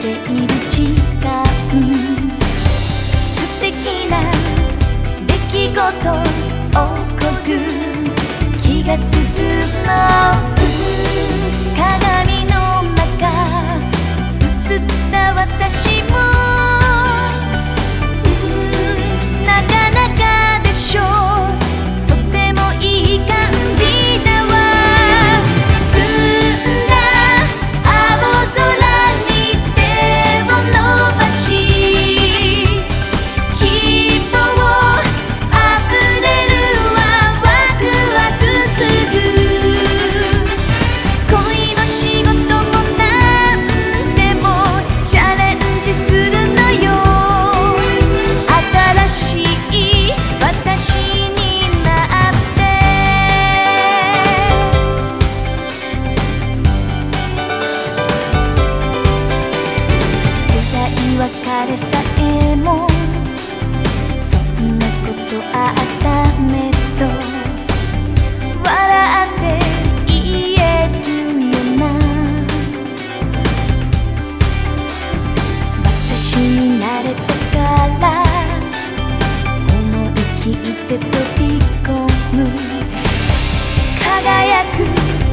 ている地になれたから思い切って飛び込む。輝く